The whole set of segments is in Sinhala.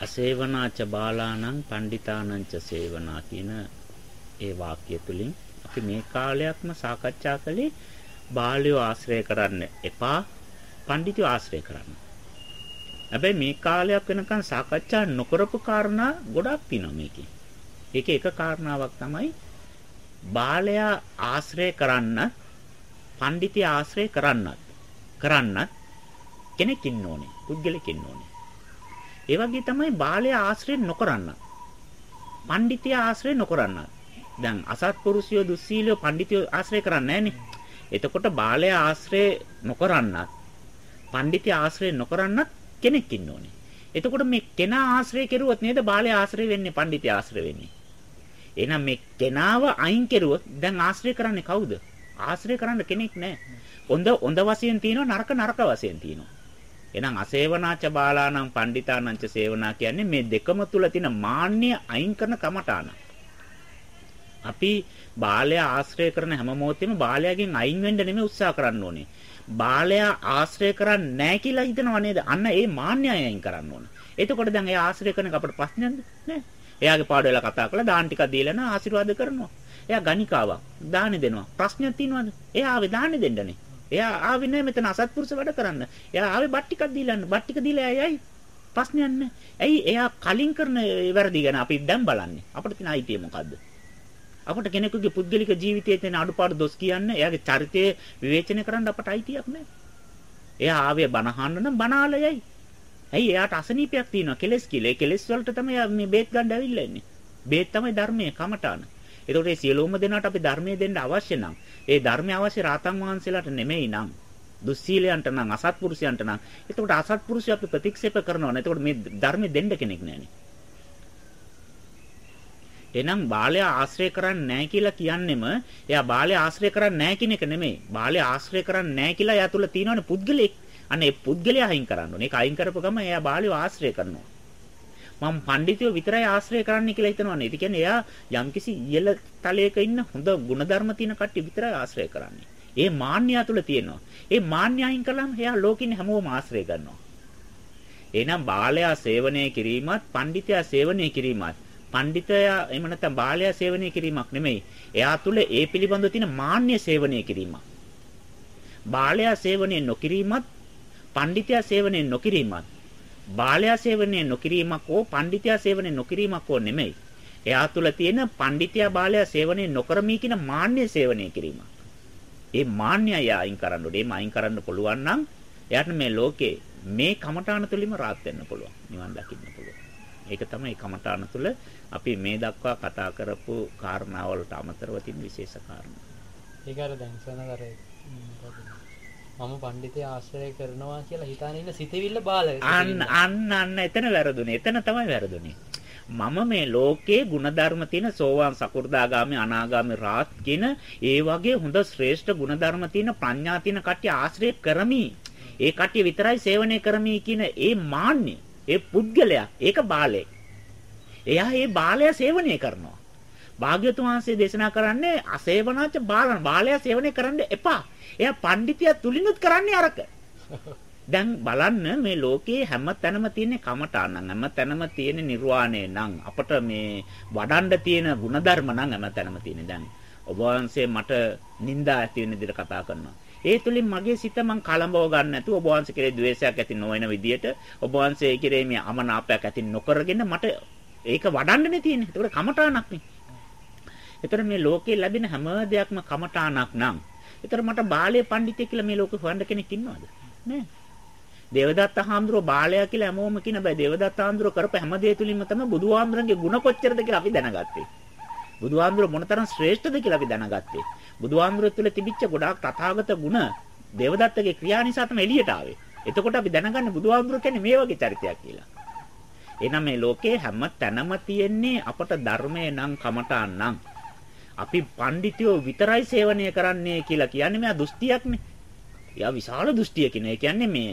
අසේවනාච බාලාණං පණ්ඩිතානංච සේවනා කියන ඒ වාක්‍ය තුලින් අපි මේ කාලයක්ම සාකච්ඡා කළේ බාලයෝ ආශ්‍රය කරන්න එපා පඬිතුයෝ ආශ්‍රය කරන්න. හැබැයි මේ කාලයක් වෙනකන් සාකච්ඡා නොකරපු කාරණා ගොඩක් තියෙනවා මේකේ. ඒකේ එක කාරණාවක් තමයි බාලයා ආශ්‍රය කරන්න පඬිතිය ආශ්‍රය කරන්නත් කරන්නත් කෙනෙක් ඉන්න ඕනේ පුද්ගලෙක් ඉන්න ඕනේ ඒ වගේ තමයි බාලයා ආශ්‍රය නොකරන්න පඬිතිය ආශ්‍රය නොකරන්න දැන් අසත්පුරුෂයෝ දුස්සීලයෝ පඬිතියෝ ආශ්‍රය කරන්නේ නැහනේ එතකොට බාලයා ආශ්‍රය නොකරන්නත් පඬිතිය ආශ්‍රය නොකරන්නත් කෙනෙක් ඉන්න ඕනේ එතකොට මේ කෙනා ආශ්‍රය කෙරුවොත් නේද බාලයා ආශ්‍රය වෙන්නේ පඬිතිය ආශ්‍රය වෙන්නේ එහෙනම් මේ කෙනාව අයින් කෙරුවොත් දැන් ආශ්‍රය කරන්නේ කවුද? ආශ්‍රය කරන්න කෙනෙක් නැහැ. හොඳ හොඳ වශයෙන් තියෙනවා නරක නරක වශයෙන් තියෙනවා. එහෙනම් අසේවනාච බාලානම් පණ්ඩිතානංච සේවනා කියන්නේ මේ දෙකම තුල තියෙන මාන්නය අයින් කරන කමඨාන. අපි බාලයා ආශ්‍රය කරන හැම මොහොතෙම බාලයාගෙන් අයින් වෙන්න නෙමෙයි උත්සාහ කරන්න ඕනේ. බාලයා ආශ්‍රය කරන්නේ නැහැ කියලා හිතනව නේද? අන්න ඒ මාන්නය අයින් කරන්න ඕන. එතකොට දැන් ඒ ආශ්‍රය කරන අපට ප්‍රශ්නයක්ද? නෑ. එයාගේ පාඩු වෙලා කතා කරලා දාන ටිකක් දීලා නා ආශිර්වාද කරනවා. එයා ගණිකාවක්. දානෙ දෙනවා. ප්‍රශ්නයක් තියෙනවද? එයා ආවේ දානෙ දෙන්නනේ. එයා ආවේ නෑ මෙතන අසත්පුරුෂ වැඩ කරන්න. එයා ආවේ බත් ටිකක් දීලාන්න. බත් ටික දීලා ඇයි ප්‍රශ්නයක් නෑ. ඇයි එයා කලින් කරන වැරදි ගැන අපි දැන් බලන්නේ. අපිට තියෙන අයිතිය මොකද්ද? අපට කෙනෙකුගේ පුද්ගලික ජීවිතයේ තියෙන අඩුපාඩු දොස් කියන්න එයාගේ චරිතය විවේචනය කරන්න අපට අයිතියක් නෑ. එයා ආවේ බනහන්න නම් බනාලයයි. ඇයි එයාට අසනීපයක් තියෙනවා කෙලස් කියලා. ඒ කෙලස් වලට තමයි මේ බේත් ගන්න ඇවිල්ලා ඉන්නේ. බේත් තමයි ධර්මයේ කමඨාන. ඒතකොට මේ සියලුම දෙනාට අපි ධර්මයේ දෙන්න අවශ්‍ය නම් ඒ ධර්මය අවශ්‍ය රාතන් වහන්සේලාට නෙමෙයි නම් දුස්සීලයන්ට නම් අසත්පුරුෂයන්ට නම් එතකොට අසත්පුරුෂය අපි ප්‍රතික්ෂේප කරනවා නේ. එතකොට මේ ධර්මයේ දෙන්න කෙනෙක් නැහැනේ. එහෙනම් බාලයා ආශ්‍රය කරන්නේ නැහැ කියලා කියන්නෙම එයා බාලයා ආශ්‍රය කරන්නේ නැහැ කියන එක නෙමෙයි. බාලයා ආශ්‍රය කරන්නේ නැහැ කියලා එයා තුල තියෙනවනේ පුද්ගලෙක්. අන්න ඒ පුද්ගලයා අයින් කරන්න ඕනේ. ඒක අයින් කරපු ගම එයා බාලයෝ ආශ්‍රය කරනවා. මම පඬිතුයෝ විතරයි ආශ්‍රය කරන්න කියලා හිතනවනේ. ඒ කියන්නේ එයා යම්කිසි ඉහළ තලයක ඉන්න හොඳ ಗುಣධර්ම තියෙන කට්ටිය විතරයි ආශ්‍රය කරන්නේ. ඒ මාන්නය තුළ තියෙනවා. ඒ මාන්නය අයින් කළාම එයා ලෝකින් හැමෝම ආශ්‍රය කරනවා. එහෙනම් බාලයා සේවනය කිරීමත් පඬිතයා සේවනය කිරීමත් පඬිතයා එහෙම නැත්නම් බාලයා සේවනය කිරීමක් නෙමෙයි. එයා තුළ ඒ පිළිබඳව තියෙන මාන්නය සේවනය කිරීමක්. බාලයා සේවනය නොකිරීමත් පඬිතයා සේවනය නොකිරීමත් බාලයා සේවනය නොකිරීමක් හෝ පඬිතයා සේවනය නොකිරීමක් හෝ නෙමෙයි. එයා තුල තියෙන පඬිතයා බාලයා සේවනය නොකරමි කියන මාන්නය සේවනය කිරීම. ඒ මාන්නය අයින් කරන්න ඕනේ. මේ අයින් කරන්න පුළුවන් නම් එයාට මේ ලෝකේ මේ කමඨාන තුලින්ම rahat වෙන්න පුළුවන්. නිවන් දකින්න පුළුවන්. ඒක තමයි කමඨාන තුල අපි මේ දක්වා කතා කරපු කාරණාවලට අමතරව තියෙන විශේෂ කාරණා. ඒක අර දැන් සනකරේ මම පඬිතේ ආශ්‍රය කරනවා කියලා හිතාන ඉන්න සිතවිල්ල බාල අන්න අන්න අන්න එතන වැරදුනේ එතන තමයි වැරදුනේ මම මේ ලෝකයේ ಗುಣධර්ම තියෙන සෝවාන් සකු르දාගාමි අනාගාමි රාත් කියන ඒ වගේ හොඳ ශ්‍රේෂ්ඨ ಗುಣධර්ම තියෙන ප්‍රඥා තියෙන කට්ටිය ආශ්‍රය කරමි. ඒ කට්ටිය විතරයි සේවනය කරමි කියන ඒ මාන්නේ, ඒ පුද්ගලයා, ඒක බාලේ. එයා ඒ බාලයා සේවනය කරනවා. භාග්‍යතුන් වහන්සේ දේශනා කරන්නේ අසේවනාච බාලන බාලයා සේවනය කරන්න එපා. එයා පඬිතියා තුලිනුත් කරන්නේ අරක. දැන් බලන්න මේ ලෝකයේ හැම තැනම තියෙන කමඨාන හැම තැනම තියෙන නිර්වාණය නම් අපට මේ වඩන්න තියෙන ಗುಣධර්ම නම් හැම තැනම තියෙන දැන් ඔබ වහන්සේ මට නිନ୍ଦා ඇති වෙන විදිහට කතා කරනවා ඒ තුලින් මගේ සිත මං කලඹව ගන්න නැතුව ඔබ වහන්සේ කෙරේ द्वේෂයක් ඇති නොවන විදිහට ඔබ වහන්සේ කෙරේ මේ අමනාපයක් ඇති නොකරගෙන මට ඒක වඩන්නනේ තියෙන්නේ. ඒකට කමඨානක් නේ. ඒතර මේ ලෝකේ ලැබෙන හැම දෙයක්ම කමඨානක් නම් ඒතර මට බාලයේ පඬිතෙක් කියලා මේ ලෝකේ හොයන්න කෙනෙක් ඉන්නවද? නෑ. දේවදත්ත හාමුදුරුවෝ බාලයා කියලා හැමෝම කියන බෑ. දේවදත්ත හාමුදුරුවෝ කරපු හැම දේ තුලින්ම තමයි බුදුහාමුදුරන්ගේ ಗುಣ කොච්චරද කියලා අපි දැනගත්තේ. බුදුහාමුදුරුවෝ මොනතරම් ශ්‍රේෂ්ඨද කියලා අපි දැනගත්තේ. බුදුහාමුදුරුවෝ තුළ තිබිච්ච ගොඩාක් තථාගත ගුණ දේවදත්තගේ ක්‍රියා නිසා තමයි එළියට ආවේ. එතකොට අපි දැනගන්නේ බුදුහාමුදුරුවෝ කියන්නේ මේ වගේ චරිතයක් කියලා. එහෙනම් මේ ලෝකේ හැම තැනම තියෙන්නේ අපට ධර්මය නම් කමඨාන් නම් අපි පඬිතියෝ විතරයි සේවනය කරන්නේ කියලා කියන්නේ මෙයා දෘෂ්ටියක්නේ. එයා විශාල දෘෂ්ටියකින. ඒ කියන්නේ මේ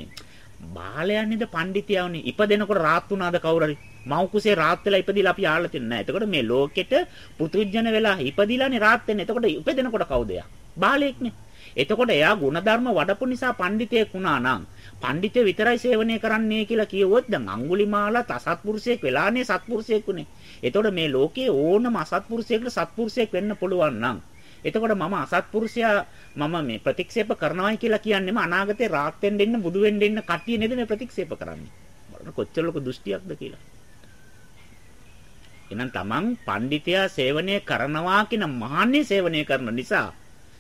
බාලයන්නේද පඬිතියවනේ ඉපදෙනකොට රාත් වුණාද කවුරු හරි මව් කුසේ රාත් වෙලා ඉපදිලා අපි ආලා තියන්නේ නැහැ. එතකොට මේ ලෝකෙට පෘථුජන වෙලා ඉපදිලානේ රාත් වෙන්නේ. එතකොට ඉපදෙනකොට කවුද එයා? බාලයෙක්නේ. එතකොට එයා ಗುಣධර්ම වඩපු නිසා පඬිතෙක් වුණා නම් පඬිතේ විතරයි සේවනය කරන්නේ කියලා කියවොත් දැන් අඟුලිමාලත් අසත්පුරුෂයෙක් වෙලානේ සත්පුරුෂයෙක් උනේ. එතකොට මේ ලෝකේ ඕනම අසත්පුරුෂයෙකුට සත්පුරුෂයෙක් වෙන්න පුළුවන් නම් එතකොට මම අසත්පුරුෂයා මම මේ ප්‍රතික්ෂේප කරනවායි කියලා කියන්නේම අනාගතේ රාත් වෙන්න ඉන්න බුදු වෙන්න ඉන්න කට්ටිය නේද මේ ප්‍රතික්ෂේප කරන්නේ. බලන්න කොච්චර ලොකු දෘෂ්ටියක්ද කියලා. එහෙනම් තමන් පඬිතයා සේවනය කරනවා කියන මහන්නේ සේවනය කරන නිසා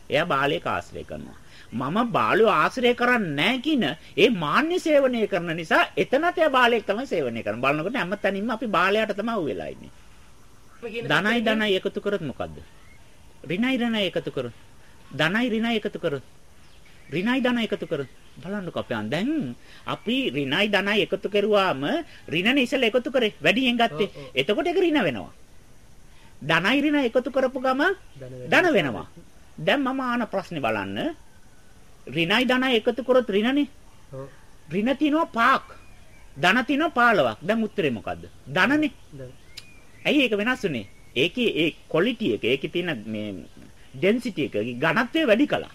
එයා බාලයක ආශ්‍රය කරනවා. මම බාලයෝ ආශ්‍රය කරන්නේ නැහැ කියන ඒ මාන්නේ සේවනය කරන නිසා එතනත් එයා බාලයෙක් තමයි සේවනය කරන්නේ. බලනකොට හැමතැනින්ම අපි බාලයාට තමයි වෙලා ඉන්නේ. ධනයි ධනයි එකතු කරොත් මොකද්ද? ඍණයි ඍණයි එකතු කරොත්. ධනයි ඍණයි එකතු කරොත්. ඍණයි ධනයි එකතු කරොත්. බලන්නකෝ අපයන් දැන් අපි ඍණයි ධනයි එකතු කරුවාම ඍණනේ ඉස්සෙල්ලා එකතු කරේ වැඩියෙන් ගත්තේ. එතකොට ඒක ඍණ වෙනවා. ධනයි ඍණ එකතු කරපු ගම ධන වෙනවා. දැන් මම ආන ප්‍රශ්නේ බලන්න. ඍණයි ධනයි එකතු කරොත් ඍණනේ. ඔව්. ඍණ තිනවා පාක්. ධන තිනවා 15ක්. දැන් උත්තරේ මොකද්ද? ධනනේ. ඇයි ඒක වෙනස් වුනේ? ඒකේ ඒ ක්වොලිටි එක, ඒකේ තියෙන මේ ඩෙන්සිටි එක, ඝනත්වය වැඩි කළා.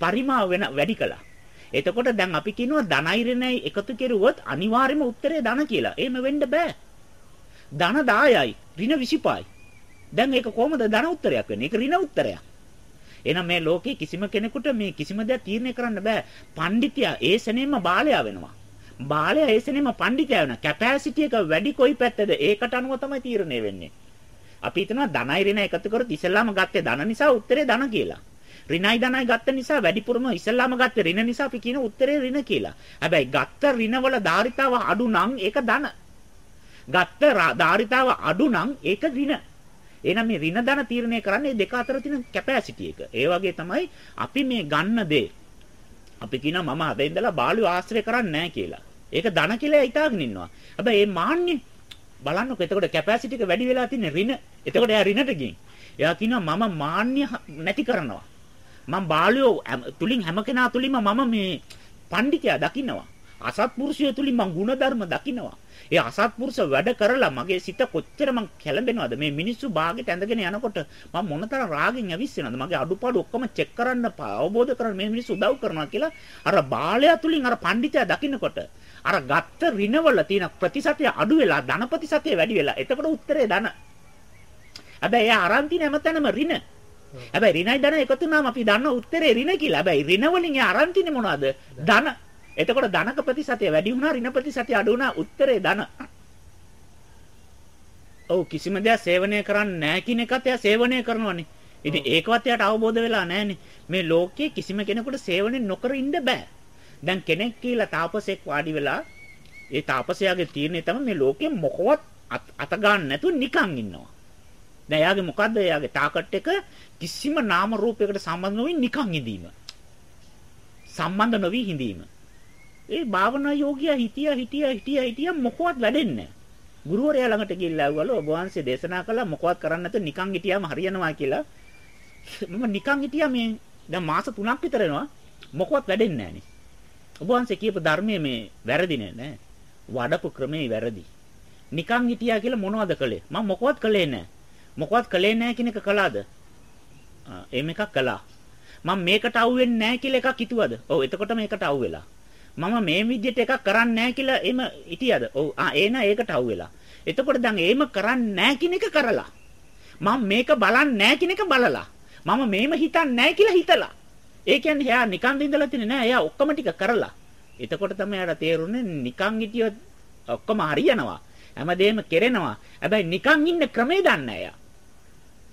පරිමාව වෙන වැඩි කළා. එතකොට දැන් අපි කියනවා ධනයි ඍණයි එකතු කෙරුවොත් අනිවාර්යයෙන්ම උත්තරේ ධන කියලා. එහෙම වෙන්න බෑ. ධන 10යි, ඍණ 25යි. දැන් ඒක කොහොමද ධන උත්තරයක් වෙන්නේ? ඒක ඍණ උත්තරයක්. එහෙනම් මේ ලෝකේ කිසිම කෙනෙකුට මේ කිසිම දෙයක් තීරණය කරන්න බෑ. පඬිතියා ඒ සෙනෙන්ම බාලයා වෙනවා. බාලයා ඒ සෙනෙන්ම පඬිතියා වෙනවා. කැපැසිටි එක වැඩි කොයි පැත්තද? ඒකට අනුව තමයි තීරණය වෙන්නේ. අපි හිතනවා ධනයි ඍණ එකතු කරොත් ඉස්සෙල්ලාම ගත්තේ ධන නිසා උත්තරේ ධන කියලා. ඍණයි ධනයි ගත්ත නිසා වැඩිපුරම ඉස්සෙල්ලාම ගත්තේ ඍණ නිසා අපි කියන උත්තරේ ඍණ කියලා. හැබැයි ගත්ත ඍණවල ධාරිතාව අඩු නම් ඒක ධන. ගත්ත ධාරිතාව අඩු නම් ඒක ඍණ. එහෙනම් මේ ඍණ ධන තීරණය කරන්නේ දෙක අතර තියෙන කැපැසිටි එක. ඒ වගේ තමයි අපි මේ ගන්න දේ. අපි කියනවා මම අද ඉඳලා බාලු ආශ්‍රය කරන්නේ නැහැ කියලා. ඒක ධන කියලා හිතාගෙන ඉන්නවා. හැබැයි මේ මාන්නේ බලන්නකො එතකොට කැපැසිටි එක වැඩි වෙලා තියෙන ඍණ. එතකොට එයා ඍණට ගින්. එයා කියනවා මම මාන්‍ය නැති කරනවා. මම බාලයෝ තුලින් හැම කෙනා තුලින්ම මම මේ පඬිකයා දකින්නවා. අසත්පුරුෂය තුලින් මං ಗುಣධර්ම දකිනවා. ඒ අසත්පුරුෂ වැඩ කරලා මගේ සිත කොච්චර මං කැළඹෙනවද? මේ මිනිස්සු භාගයට ඇඳගෙන යනකොට මම මොනතරම් රාගෙන් ඇවිස්සෙනවද? මගේ අඩුපාඩු ඔක්කොම චෙක් කරන්න අවබෝධ කරගන්න මේ මිනිස්සු උදව් කරනවා කියලා අර බාලයා තුලින් අර පඬිතයා දකින්නකොට අර ගත්ත ඍණවල තියෙන ප්‍රතිශතය අඩු වෙලා ධන ප්‍රතිශතය වැඩි වෙලා. එතකොට උත්තරේ ධන. හැබැයි එයා අරන් තියෙන හැමතැනම ඍණ හැබැයි ඍණයි ධන එකතු වුණාම අපි දන්න උත්තරේ ඍණ කියලා. හැබැයි ඍණ වලින් එයා අරන් තියෙන්නේ මොනවද ධන. එතකොට ධනක ප්‍රතිශතය වැඩි වුණා ඍණ ප්‍රතිශතය අඩු වුණා උත්තරේ ධන. ඔව් කිසිම දෙයක් සේවනය කරන්නේ නැහැ කියන එකත් එයා සේවනය කරනවනේ. ඉතින් ඒකවත් එයාට අවබෝධ වෙලා නැහනේ. මේ ලෝකයේ කිසිම කෙනෙකුට සේවනය නොකර ඉන්න බෑ. දැන් කෙනෙක් කියලා තාපසෙක් වාඩි වෙලා ඒ තාපසයාගේ තීරණය තමයි මේ ලෝකෙ මොකවත් අත ගන්න නැතුව නිකන් ඉන්නවා. දැන් එයාගේ මොකද්ද එයාගේ ටාකට් එක කිසිම නාම රූපයකට සම්බන්ධ නොවි නිකන් ඉඳීම. සම්බන්ධ නොවි හිඳීම. ඒ භාවනා යෝගියා හිටියා හිටියා හිටියා හිටියා මොකවත් වැඩෙන්නේ නැහැ. ගුරුවරයා ළඟට ගිහිල්ලා ඇහුවලු ඔබ වහන්සේ දේශනා කළා මොකවත් කරන්නේ නැතුව නිකන් හිටියාම හරියනවා කියලා. මම නිකන් හිටියා මේ දැන් මාස 3ක් විතර වෙනවා මොකවත් වැඩෙන්නේ නැහනේ. ඔබ වහන්සේ කියපු ධර්මයේ මේ වැරදිනේ නෑ. වඩපු ක්‍රමේ වැරදි. නිකන් හිටියා කියලා මොනවද කළේ? මම මොකවත් කළේ නෑ. මොකවත් කළේ නෑ කියන එක කළාද? ආ එහෙම එකක් කළා. මම මේකට අහුවෙන්නේ නෑ කියලා එකක් හිතුවද? ඔව් එතකොට මේකට අහුවෙලා. මම මේ විදිහට එකක් කරන්නේ නැහැ කියලා එහෙම හිටියද? ඔව්. ආ එන ඒකට අවු වෙලා. එතකොට දැන් එහෙම කරන්නේ නැහැ කියන එක කරලා. මම මේක බලන්නේ නැහැ කියන එක බලලා. මම මේම හිතන්නේ නැහැ කියලා හිතලා. ඒ කියන්නේ එයා නිකන් ඉඳලා තිනේ නෑ. එයා ඔක්කොම ටික කරලා. එතකොට තමයි එයාට තේරුනේ නිකන් හිටියොත් ඔක්කොම හරියනවා. හැමදේම කෙරෙනවා. හැබැයි නිකන් ඉන්න ක්‍රමේ දන්නේ එයා.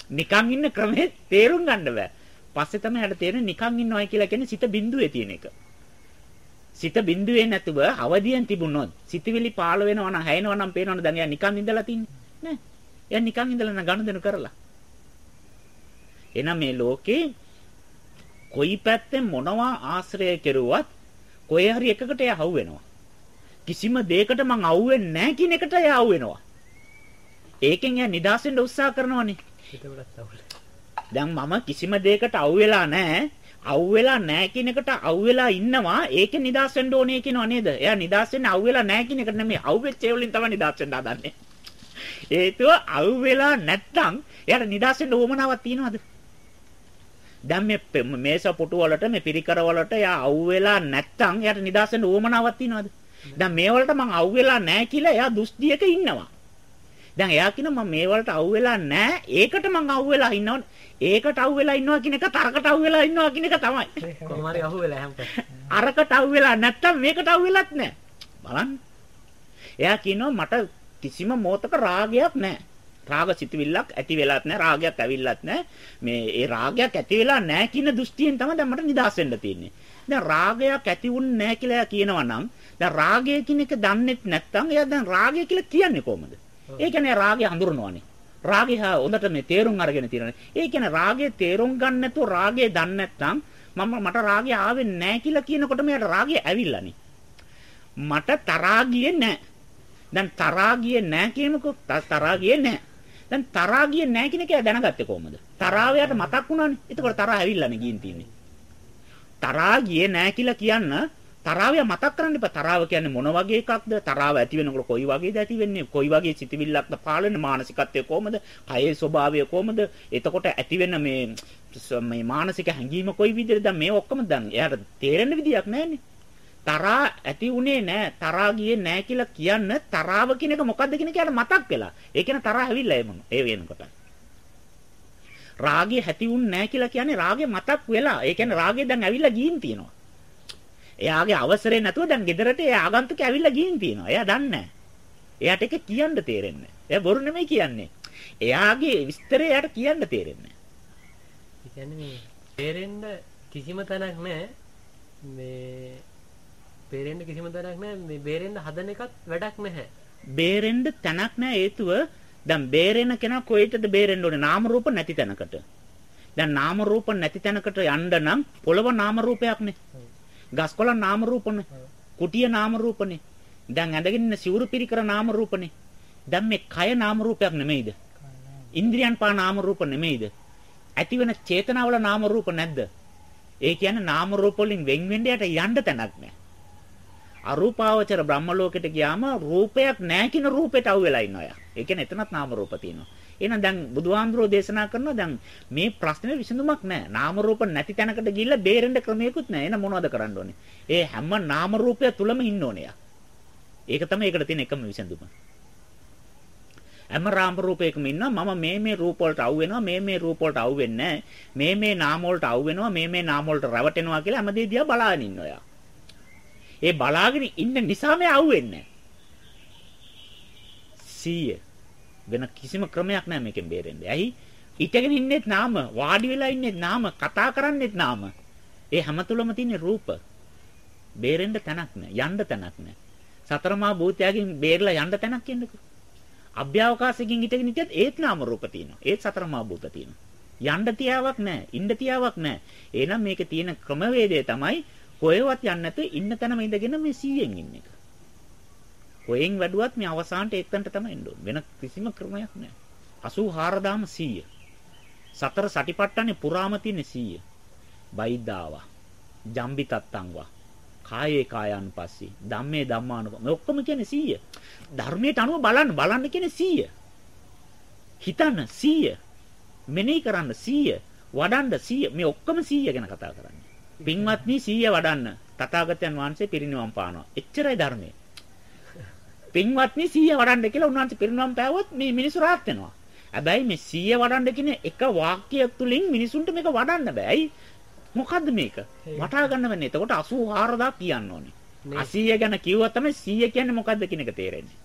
නිකන් ඉන්න ක්‍රමේ තේරුම් ගන්න බෑ. පස්සේ තමයි එයාට තේරෙන්නේ නිකන් ඉන්නවයි කියලා කියන්නේ සිත බිඳුවේ තියෙන එක. සිත බිඳුවේ නැතුව අවදියෙන් තිබුණොත් සිතවිලි පාළ වෙනවා නම් හැයෙනවා නම් පේනවනේ දැන් එයා නිකන් ඉඳලා තින්නේ. නෑ. එයා නිකන් ඉඳලා නම් ගනුදෙනු කරලා. එහෙනම් මේ ලෝකේ කොයි පැත්තෙන් මොනවා ආශ්‍රය කෙරුවත් කොහේ හරි එකකට එයා හවු වෙනවා කිසිම දෙයකට මං අවු වෙන්නේ නැහැ කියන එකට එයා අවු වෙනවා ඒකෙන් එයා නිදාස් වෙන්න උත්සාහ කරනවනේ. දැන් මම කිසිම දෙයකට අවු වෙලා නැහැ අවුවෙලා නැහැ කියන එකට අවුවෙලා ඉන්නවා ඒක නිදාස් වෙන්න ඕනේ කියනව නේද? එයා නිදාස් වෙන්නේ අවුවෙලා නැහැ කියන එකට නෙමෙයි අවුවෙච්ච ඒ වලින් තමයි නිදාස් වෙන්න හදන්නේ. හේතුව අවුවෙලා නැත්තම් එයාට නිදාස් වෙන්න උවමනාවක් තියනවද? දැන් මේ මේස පුටු වලට මේ පිරිකර වලට යා අවුවෙලා නැත්තම් එයාට නිදාස් වෙන්න උවමනාවක් තියනවද? දැන් මේ වලට මං අවුවෙලා නැහැ කියලා එයා දුස්දියක ඉන්නවා. දැන් එයා කියන මම මේ වලට අවුවෙලා නැහැ. ඒකට මං අවුවෙලා ඉන්නවනේ. ඒකට අවුවෙලා ඉන්නවා කියන එක තරකට අවුවෙලා ඉන්නවා කියන එක තමයි. කොහොම හරි අහුවෙලා හැමකට. අරකට අවුවෙලා නැත්තම් මේකට අවුවෙලත් නැහැ. බලන්න. එයා කියනවා මට කිසිම මොහතක රාගයක් නැහැ. රාග සිතුවිල්ලක් ඇති වෙලත් නැහැ රාගයක් ඇවිල්ලත් නැහැ මේ ඒ රාගයක් ඇති වෙලා නැහැ කියන දෘෂ්ටියෙන් තමයි දැන් මට නිදහස් වෙන්න තියෙන්නේ දැන් රාගයක් ඇති වුන්නේ නැහැ කියලා කියනවා නම් දැන් රාගය කියන එක දන්නෙත් නැත්නම් එයා දැන් රාගය කියලා කියන්නේ කොහමද ඒ කියන්නේ රාගය හඳුරනවානේ රාගය හොඳට මේ තේරුම් අරගෙන තියෙනවා ඒ කියන්නේ රාගය තේරුම් ගන්න නැතුව රාගය දන්නේ නැත්නම් මම මට රාගය ආවේ නැහැ කියලා කියනකොට මෙයාට රාගය ඇවිල්ලානේ මට තරහා ගියේ නැහැ දැන් තරහා ගියේ නැහැ කියමුකෝ තරහා ගියේ නැහැ දැන් තරහා ගියේ නැහැ කියන එක දැනගත්තේ කොහමද? තරහාව යට මතක් වුණානේ. එතකොට තරහා ඇවිල්ලානේ ගින් තින්නේ. තරහා ගියේ නැහැ කියලා කියන්න තරහාව මතක් කරන්න එපා. තරහාව කියන්නේ මොන වගේ එකක්ද? තරහාව ඇති වෙනකොට කොයි වගේද ඇති වෙන්නේ? කොයි වගේ සිතිවිල්ලක්ද පාලන මානසිකත්වය කොහමද? කයේ ස්වභාවය කොහමද? එතකොට ඇති වෙන මේ මේ මානසික හැඟීම කොයි විදිහටද? මේ ඔක්කොම දැන් එයාට තේරෙන්න විදියක් නැහැනේ. තරහා ඇති උනේ නැහැ තරහා ගියේ නැහැ කියලා කියන්න තරාව කියන එක මොකද්ද කියන එකට මතක් වෙලා. ඒ කියන්නේ තරහා ඇවිල්ලා ඒ මොන ඒ වෙනකොට. රාගය ඇති උන්නේ නැහැ කියලා කියන්නේ රාගය මතක් වෙලා. ඒ කියන්නේ රාගය දැන් ඇවිල්ලා ගින් තියෙනවා. එයාගේ අවසරේ නැතුව දැන් ගෙදරට ඒ ආගන්තුක ඇවිල්ලා ගින් තියෙනවා. එයා දන්නේ එයාට ඒක කියන්න තේරෙන්නේ එයා බොරු නෙමෙයි කියන්නේ. එයාගේ විස්තරය එයාට කියන්න තේරෙන්නේ නැහැ. තේරෙන්න කිසිම තැනක් නැහැ. මේ බේරෙන්න කිසිම තැනක් නැහැ. මේ බේරෙන්න හදන එකත් වැඩක් නැහැ. බේරෙන්න තැනක් නැහැ හේතුව දැන් බේරෙන කෙනා කොහෙටද බේරෙන්න ඕනේ? නාම රූප නැති තැනකට. දැන් නාම රූප නැති තැනකට යන්න නම් පොළව නාම රූපයක්නේ. ගස්කොළ නාම රූපනේ. කුටිය නාම රූපනේ. දැන් ඇඳගෙන ඉන්න සිවුරු පිරිකර නාම රූපනේ. දැන් මේ කය නාම රූපයක් නෙමෙයිද? ඉන්ද්‍රියන් පා නාම රූප නෙමෙයිද? ඇති වෙන චේතනාවල නාම රූප නැද්ද? ඒ කියන්නේ නාම රූප වලින් වෙන් වෙන්න යට යන්න තැනක් නැහැ. අරූපාවචර බ්‍රහ්ම ලෝකෙට ගියාම රූපයක් නැහැ කියන රූපෙට අවු වෙලා ඉන්නවා යා. ඒ කියන්නේ එතනත් නාම රූප තියෙනවා. එහෙනම් දැන් බුදුහාඳුරෝ දේශනා කරනවා දැන් මේ ප්‍රශ්නේ විසඳුමක් නැහැ. නාම රූප නැති තැනකට ගිහිල්ලා බේරෙන්න ක්‍රමයකුත් නැහැ. එහෙනම් මොනවද කරන්න ඕනේ? ඒ හැම නාම රූපය තුලම ඉන්න ඕනේ යා. ඒක තමයි ඒකට තියෙන එකම විසඳුම. හැම රාම රූපයකම ඉන්නවා මම මේ මේ රූප වලට අවු වෙනවා මේ මේ රූප වලට අවු වෙන්නේ මේ මේ නාම වලට අවු වෙනවා මේ මේ නාම වලට රැවටෙනවා කියලා හැමදේ දිහා බලාගෙන ඉන්නවා යා. ඒ බලාගෙන ඉන්න නිසා මේ අහුවෙන්නේ නැහැ. වෙන කිසිම ක්‍රමයක් නැහැ මේකෙන් බේරෙන්න. ඇයි? ඉතගෙන ඉන්නෙත් නාම, වාඩි වෙලා ඉන්නෙත් නාම, කතා කරන්නෙත් නාම. ඒ හැම තුලම තියෙන රූප. බේරෙන්න තැනක් නැහැ. යන්න තැනක් නැහැ. සතරමා භූතයන්ගෙන් බේරලා යන්න තැනක් කියන්නකෝ. අභ්‍යවකාශයෙන් ඉතගෙන ඉතියත් ඒත් නාම රූප තියෙනවා. ඒත් සතරමා භූත තියෙනවා. යන්න තියාවක් නැහැ. ඉන්න තියාවක් නැහැ. එහෙනම් මේකේ තියෙන ක්‍රමවේදය තමයි කොහෙවත් යන්නේ නැතුව ඉන්න තැනම ඉඳගෙන මේ 100න් ඉන්න එක. කොහෙන් වැඩුවත් මේ අවසානට එක්තැනට තමයි එන්න ඕනේ. වෙන කිසිම ක්‍රමයක් නැහැ. 84000ම 100. සතර සටිපට්ඨානේ පුරාම තියෙන 100. බයිද්දාවා. ජම්බි තත්තංවා. කායේ කායන් පස්සේ ධම්මේ ධම්මානුප මේ ඔක්කොම කියන්නේ 100. ධර්මයට අනුව බලන්න බලන්න කියන්නේ 100. හිතන්න 100. මෙනෙහි කරන්න 100. වඩන්න 100. මේ ඔක්කොම 100 ගැන කතා කරන්නේ. පින්වත්නි සීය වඩන්න තථාගතයන් වහන්සේ පිරිනිවන් පානවා. එච්චරයි ධර්මයේ. පින්වත්නි සීය වඩන්න කියලා උන්වහන්සේ පිරිනිවන් පෑවොත් මේ මිනිස්සු rahat වෙනවා. හැබැයි මේ සීය වඩන්න කියන එක වාක්‍යයක් තුලින් මිනිසුන්ට මේක වඩන්න බෑ. ඇයි? මොකද්ද මේක? වටහා ගන්න වෙන්නේ. එතකොට 84000 කියන්න ඕනේ. 80 ගැන කිව්වා තමයි 100 කියන්නේ මොකද්ද කියන එක තේරෙන්නේ.